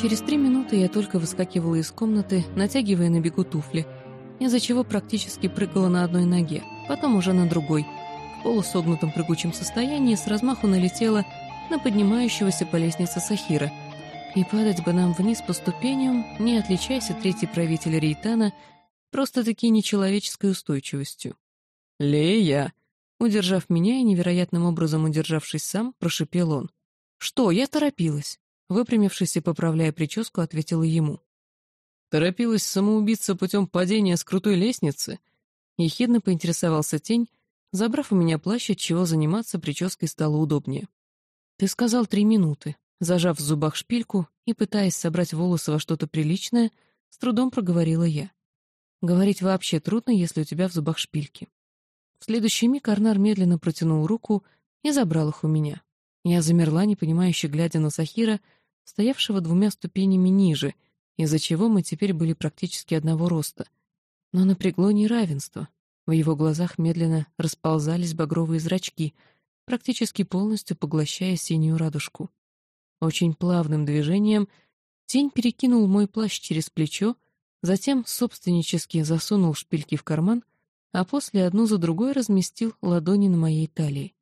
Через три минуты я только выскакивала из комнаты, натягивая на бегу туфли, из-за чего практически прыгала на одной ноге, потом уже на другой. В полусогнутом прыгучем состоянии с размаху налетела на поднимающегося по лестнице Сахира. И падать бы нам вниз по ступеням, не отличайся третий правитель Рейтана, просто-таки нечеловеческой устойчивостью. «Лея!» Удержав меня и невероятным образом удержавшись сам, прошипел он. «Что, я торопилась?» Выпрямившись и поправляя прическу, ответила ему. «Торопилась самоубиться путем падения с крутой лестницы?» Ехидно поинтересовался тень, забрав у меня плащ, чего заниматься прической стало удобнее. «Ты сказал три минуты». Зажав в зубах шпильку и пытаясь собрать волосы во что-то приличное, с трудом проговорила я. Говорить вообще трудно, если у тебя в зубах шпильки. В следующий миг Арнар медленно протянул руку и забрал их у меня. Я замерла, непонимающе глядя на Сахира, стоявшего двумя ступенями ниже, из-за чего мы теперь были практически одного роста. Но напрягло неравенство. В его глазах медленно расползались багровые зрачки, практически полностью поглощая синюю радужку. Очень плавным движением тень перекинул мой плащ через плечо, затем собственнически засунул шпильки в карман, а после одну за другой разместил ладони на моей талии.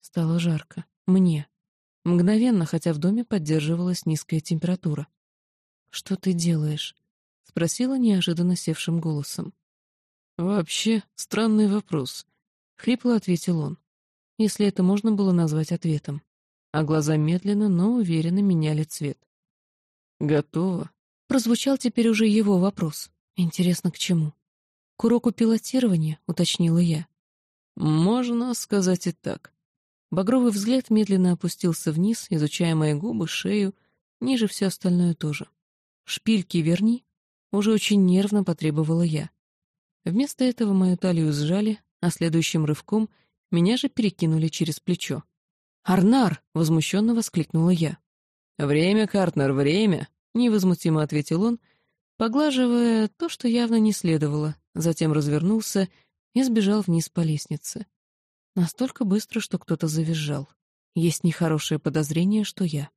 Стало жарко. Мне. Мгновенно, хотя в доме поддерживалась низкая температура. «Что ты делаешь?» — спросила неожиданно севшим голосом. «Вообще, странный вопрос», — хрипло ответил он, если это можно было назвать ответом. А глаза медленно, но уверенно меняли цвет. «Готово», — прозвучал теперь уже его вопрос. «Интересно, к чему?» «К уроку пилотирования», — уточнила я. «Можно сказать и так», Багровый взгляд медленно опустился вниз, изучая мои губы, шею, ниже все остальное тоже. «Шпильки верни!» — уже очень нервно потребовала я. Вместо этого мою талию сжали, а следующим рывком меня же перекинули через плечо. «Арнар!» — возмущенно воскликнула я. «Время, Картнер, время!» — невозмутимо ответил он, поглаживая то, что явно не следовало, затем развернулся и сбежал вниз по лестнице. Настолько быстро, что кто-то завизжал. Есть нехорошее подозрение, что я.